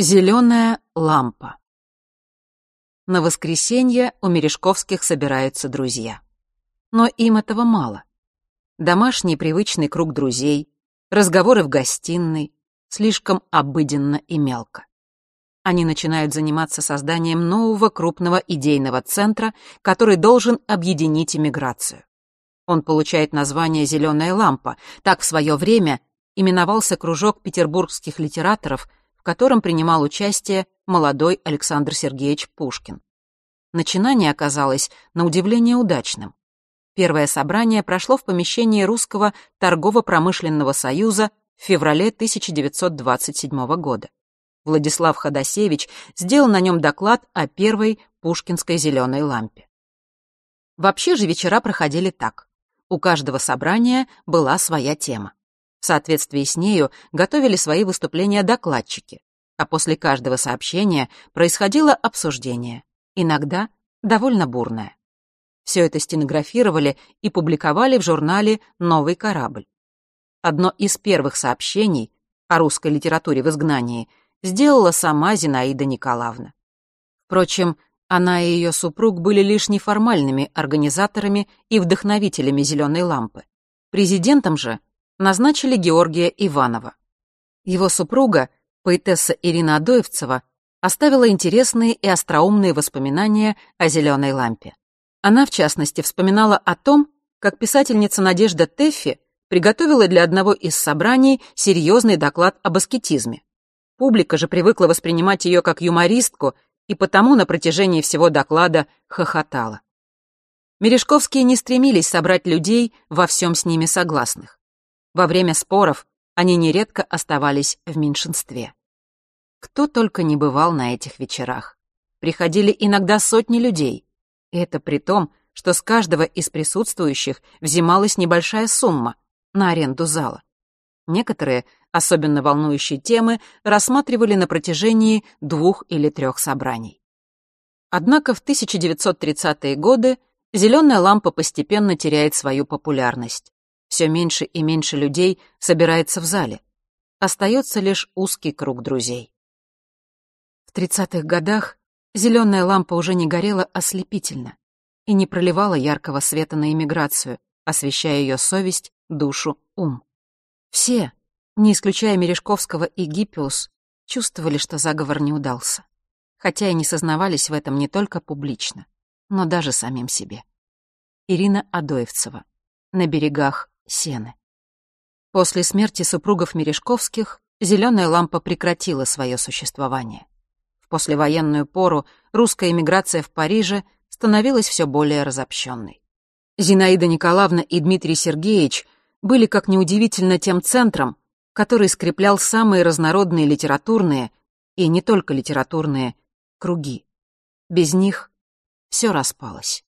Зеленая лампа. На воскресенье у Мережковских собираются друзья. Но им этого мало. Домашний привычный круг друзей, разговоры в гостиной, слишком обыденно и мелко. Они начинают заниматься созданием нового крупного идейного центра, который должен объединить иммиграцию. Он получает название «Зеленая лампа», так в свое время именовался кружок петербургских литераторов, в котором принимал участие молодой Александр Сергеевич Пушкин. Начинание оказалось, на удивление, удачным. Первое собрание прошло в помещении Русского торгово-промышленного союза в феврале 1927 года. Владислав Ходосевич сделал на нем доклад о первой пушкинской зеленой лампе. Вообще же вечера проходили так. У каждого собрания была своя тема. В соответствии с нею готовили свои выступления докладчики, а после каждого сообщения происходило обсуждение, иногда довольно бурное. Все это стенографировали и публиковали в журнале «Новый корабль». Одно из первых сообщений о русской литературе в изгнании сделала сама Зинаида Николаевна. Впрочем, она и ее супруг были лишь неформальными организаторами и вдохновителями «Зеленой лампы». Президентом же назначили Георгия Иванова. Его супруга, поэтесса Ирина Адоевцева, оставила интересные и остроумные воспоминания о «Зеленой лампе». Она, в частности, вспоминала о том, как писательница Надежда Теффи приготовила для одного из собраний серьезный доклад об аскетизме. Публика же привыкла воспринимать ее как юмористку и потому на протяжении всего доклада хохотала. Мережковские не стремились собрать людей во всем с ними согласных. Во время споров они нередко оставались в меньшинстве. Кто только не бывал на этих вечерах. Приходили иногда сотни людей. И это при том, что с каждого из присутствующих взималась небольшая сумма на аренду зала. Некоторые, особенно волнующие темы, рассматривали на протяжении двух или трех собраний. Однако в 1930-е годы зеленая лампа постепенно теряет свою популярность. Все меньше и меньше людей собирается в зале. Остается лишь узкий круг друзей. В тридцатых годах зеленая лампа уже не горела ослепительно и не проливала яркого света на иммиграцию, освещая ее совесть, душу, ум. Все, не исключая Мережковского и Гиппиус, чувствовали, что заговор не удался, хотя и не сознавались в этом не только публично, но даже самим себе. Ирина Адоевцева. На берегах Сены. После смерти супругов Мережковских зеленая лампа прекратила свое существование. В послевоенную пору русская эмиграция в Париже становилась все более разобщенной. Зинаида Николаевна и Дмитрий Сергеевич были, как неудивительно, тем центром, который скреплял самые разнородные литературные и не только литературные круги. Без них все распалось.